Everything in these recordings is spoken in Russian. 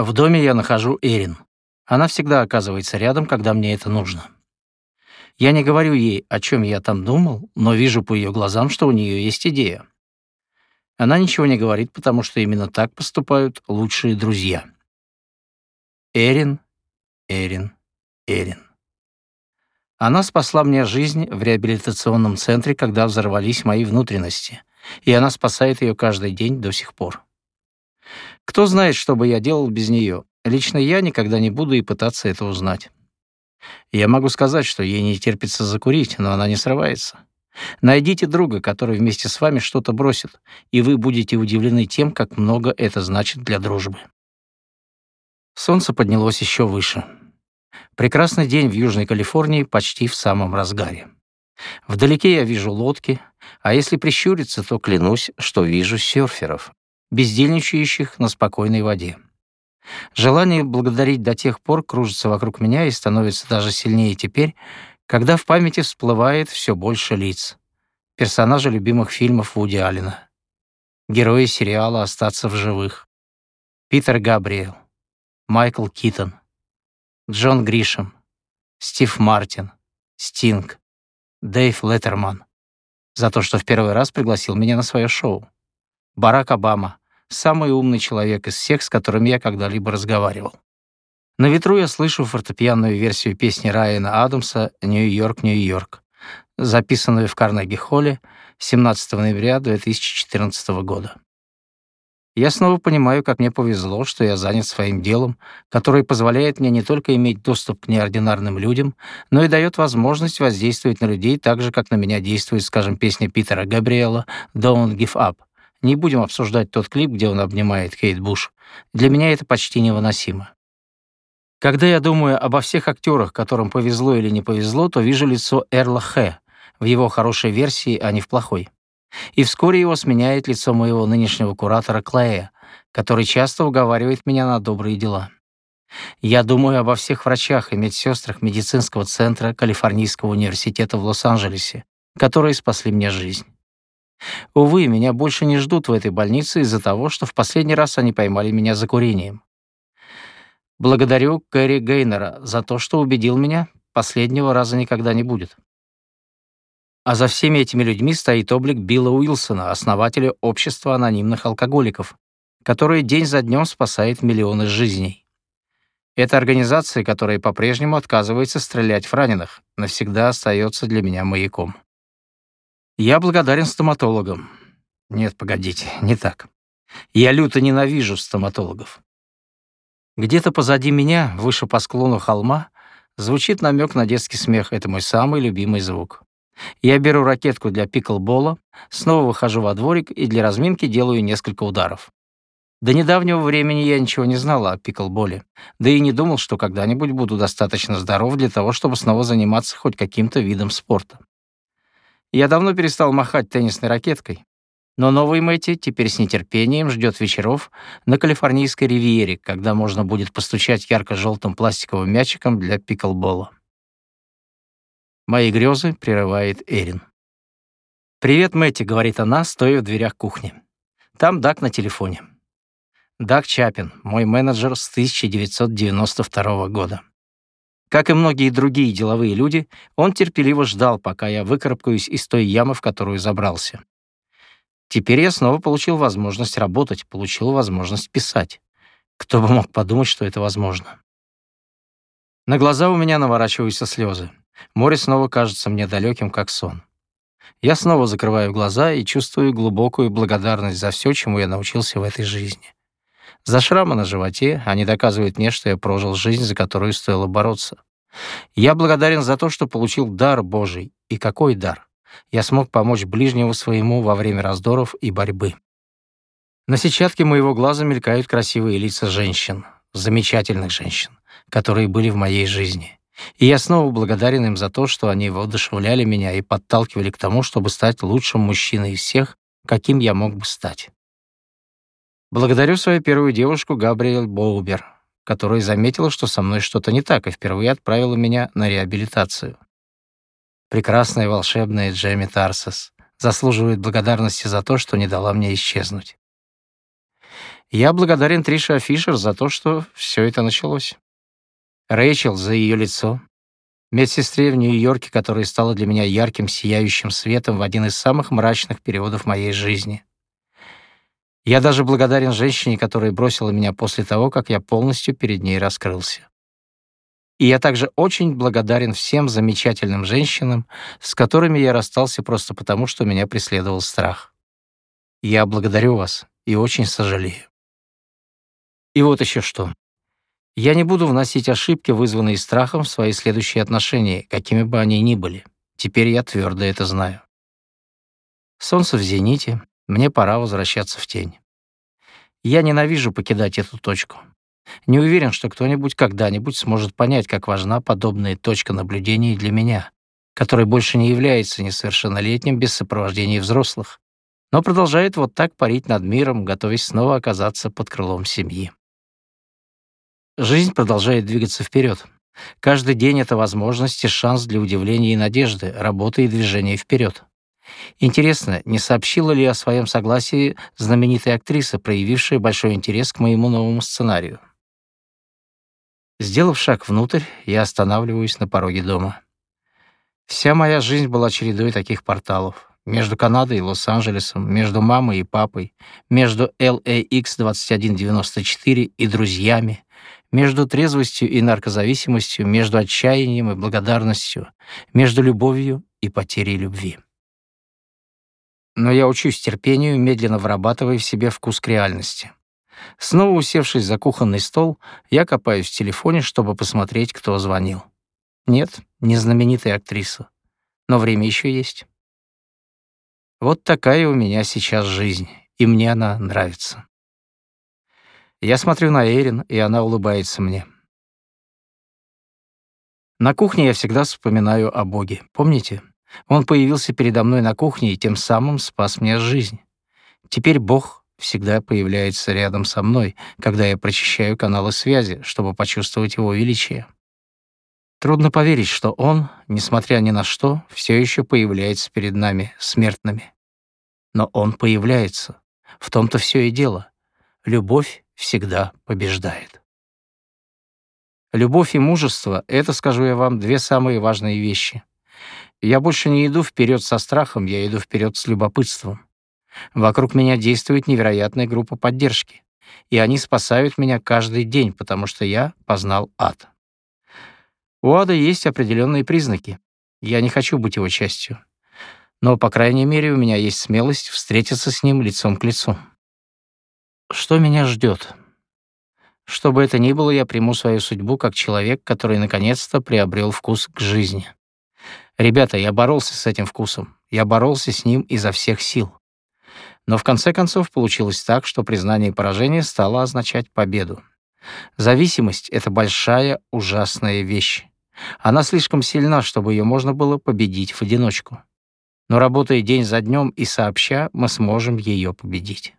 В доме я нахожу Эрин. Она всегда оказывается рядом, когда мне это нужно. Я не говорю ей, о чем я там думал, но вижу по ее глазам, что у нее есть идея. Она ничего не говорит, потому что именно так поступают лучшие друзья. Эрин, Эрин, Эрин. Она спасла мне жизнь в реабилитационном центре, когда взорвались мои внутренности, и она спасает ее каждый день до сих пор. Кто знает, что бы я делал без нее? Лично я никогда не буду и пытаться это узнать. Я могу сказать, что ей не терпится закурить, но она не срывается. Найдите друга, который вместе с вами что-то бросит, и вы будете удивлены тем, как много это значит для дружбы. Солнце поднялось еще выше. Прекрасный день в Южной Калифорнии почти в самом разгаре. Вдалеке я вижу лодки, а если прищуриться, то клянусь, что вижу серферов, бездельничающих на спокойной воде. Желание благодарить до тех пор кружится вокруг меня и становится даже сильнее теперь, когда в памяти всплывает все больше лиц. Персонажи любимых фильмов Вуди Аллена. Герои сериала «Остаться в живых». Питер Габриэл, Майкл Китон, Джон Гришем, Стив Мартин, Стинг, Дэйв Леттерман. За то, что в первый раз пригласил меня на свое шоу. Барак Обама, самый умный человек из всех, с которыми я когда-либо разговаривал. На ветру я слышу фортепианную версию песни Райана Адамса «Нью-Йорк, Нью-Йорк», записанную в Карнеги-холле 17 ноября 2014 года. Я снова понимаю, как мне повезло, что я занят своим делом, которое позволяет мне не только иметь доступ к неординарным людям, но и дает возможность воздействовать на людей так же, как на меня действует, скажем, песня Питера Габриэла «Don't Give Up», не будем обсуждать тот клип, где он обнимает Кейт Буш. Для меня это почти невыносимо. Когда я думаю обо всех актерах, которым повезло или не повезло, то вижу лицо Эрла Хэ в его хорошей версии, а не в плохой. И вскоре его сменяет лицо моего нынешнего куратора Клея, который часто уговаривает меня на добрые дела. Я думаю обо всех врачах и медсестрах медицинского центра Калифорнийского университета в Лос-Анджелесе, которые спасли мне жизнь. Увы, меня больше не ждут в этой больнице из-за того, что в последний раз они поймали меня за курением. Благодарю Кэрри Гейнера за то, что убедил меня, последнего раза никогда не будет. А за всеми этими людьми стоит облик Билла Уилсона, основателя общества анонимных алкоголиков, которое день за днем спасает миллионы жизней. Эта организация, которая по-прежнему отказывается стрелять в раненых, навсегда остается для меня маяком. Я благодарен стоматологам. Нет, погодите, не так. Я люто ненавижу стоматологов. Где-то позади меня, выше по склону холма, звучит намек на детский смех. Это мой самый любимый звук. Я беру ракетку для пиклбола, снова выхожу во дворик и для разминки делаю несколько ударов. До недавнего времени я ничего не знала о пиклболе, да и не думал, что когда-нибудь буду достаточно здоров для того, чтобы снова заниматься хоть каким-то видом спорта. Я давно перестал махать теннисной ракеткой, но новый Мэтти теперь с нетерпением ждет вечеров на Калифорнийской ривьере, когда можно будет постучать ярко-желтым пластиковым мячиком для пиклбола. Мои грезы прерывает Эрин. «Привет, Мэтти», — говорит она, стоя в дверях кухни. Там Дак на телефоне. Дак Чапин, мой менеджер с 1992 года. Как и многие другие деловые люди, он терпеливо ждал, пока я выкарабкаюсь из той ямы, в которую забрался. Теперь я снова получил возможность работать, получил возможность писать. Кто бы мог подумать, что это возможно. На глаза у меня наворачиваются слезы. Море снова кажется мне далеким, как сон. Я снова закрываю глаза и чувствую глубокую благодарность за все, чему я научился в этой жизни. За шрамы на животе они доказывают мне, что я прожил жизнь, за которую стоило бороться. Я благодарен за то, что получил дар Божий. И какой дар? Я смог помочь ближнему своему во время раздоров и борьбы. На сетчатке моего глаза мелькают красивые лица женщин, замечательных женщин, которые были в моей жизни. И я снова благодарен им за то, что они воодушевляли меня и подталкивали к тому, чтобы стать лучшим мужчиной из всех, каким я мог бы стать. Благодарю свою первую девушку Габриэль Боубер, которая заметила, что со мной что-то не так, и впервые отправила меня на реабилитацию. Прекрасная волшебная Джемми Тарсес заслуживает благодарности за то, что не дала мне исчезнуть. Я благодарен Трише Фишер за то, что все это началось. Рэйчел за ее лицо, медсестре в Нью-Йорке, которая стала для меня ярким, сияющим светом в один из самых мрачных периодов моей жизни. Я даже благодарен женщине, которая бросила меня после того, как я полностью перед ней раскрылся. И я также очень благодарен всем замечательным женщинам, с которыми я расстался просто потому, что меня преследовал страх. Я благодарю вас и очень сожалею. И вот еще что. Я не буду вносить ошибки, вызванные страхом, в свои следующие отношения, какими бы они ни были. Теперь я твердо это знаю. Солнце в зените, мне пора возвращаться в тень. Я ненавижу покидать эту точку. Не уверен, что кто-нибудь когда-нибудь сможет понять, как важна подобная точка наблюдения для меня, который больше не является несовершеннолетним без сопровождения взрослых, но продолжает вот так парить над миром, готовясь снова оказаться под крылом семьи. Жизнь продолжает двигаться вперед. Каждый день — это возможность и шанс для удивления и надежды, работы и движения вперед. Интересно, не сообщила ли о своем согласии знаменитая актриса, проявившая большой интерес к моему новому сценарию? Сделав шаг внутрь, я останавливаюсь на пороге дома. Вся моя жизнь была чередой таких порталов. Между Канадой и Лос-Анджелесом, между мамой и папой, между LAX 2194 и друзьями, между трезвостью и наркозависимостью, между отчаянием и благодарностью, между любовью и потерей любви. Но я учусь терпению, медленно вырабатывая в себе вкус к реальности. Снова усевшись за кухонный стол, я копаюсь в телефоне, чтобы посмотреть, кто звонил. Нет, не знаменитая актриса. Но время еще есть. Вот такая у меня сейчас жизнь, и мне она нравится. Я смотрю на Эрин, и она улыбается мне. На кухне я всегда вспоминаю о Боге. Помните? Он появился передо мной на кухне и тем самым спас мне жизнь. Теперь Бог всегда появляется рядом со мной, когда я прочищаю каналы связи, чтобы почувствовать его величие. Трудно поверить, что он, несмотря ни на что, все еще появляется перед нами, смертными. Но он появляется. В том-то все и дело. Любовь всегда побеждает. Любовь и мужество — это, скажу я вам, две самые важные вещи. Я больше не иду вперед со страхом, я иду вперед с любопытством. Вокруг меня действует невероятная группа поддержки, и они спасают меня каждый день, потому что я познал ад. У ада есть определенные признаки. Я не хочу быть его частью. Но, по крайней мере, у меня есть смелость встретиться с ним лицом к лицу. Что меня ждет? Что бы это ни было, я приму свою судьбу как человек, который наконец-то приобрел вкус к жизни. Ребята, я боролся с этим вкусом. Я боролся с ним изо всех сил. Но в конце концов получилось так, что признание поражения стало означать победу. Зависимость — это большая, ужасная вещь. Она слишком сильна, чтобы ее можно было победить в одиночку. Но работая день за днем и сообща, мы сможем ее победить.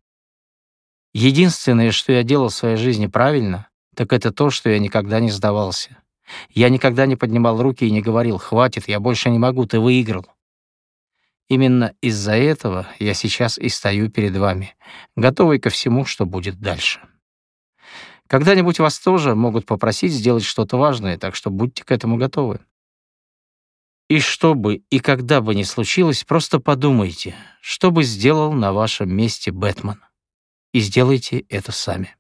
Единственное, что я делал в своей жизни правильно, так это то, что я никогда не сдавался. Я никогда не поднимал руки и не говорил «хватит, я больше не могу, ты выиграл». Именно из-за этого я сейчас и стою перед вами, готовый ко всему, что будет дальше. Когда-нибудь вас тоже могут попросить сделать что-то важное, так что будьте к этому готовы. И что бы и когда бы ни случилось, просто подумайте, что бы сделал на вашем месте Бэтмен и сделайте это сами.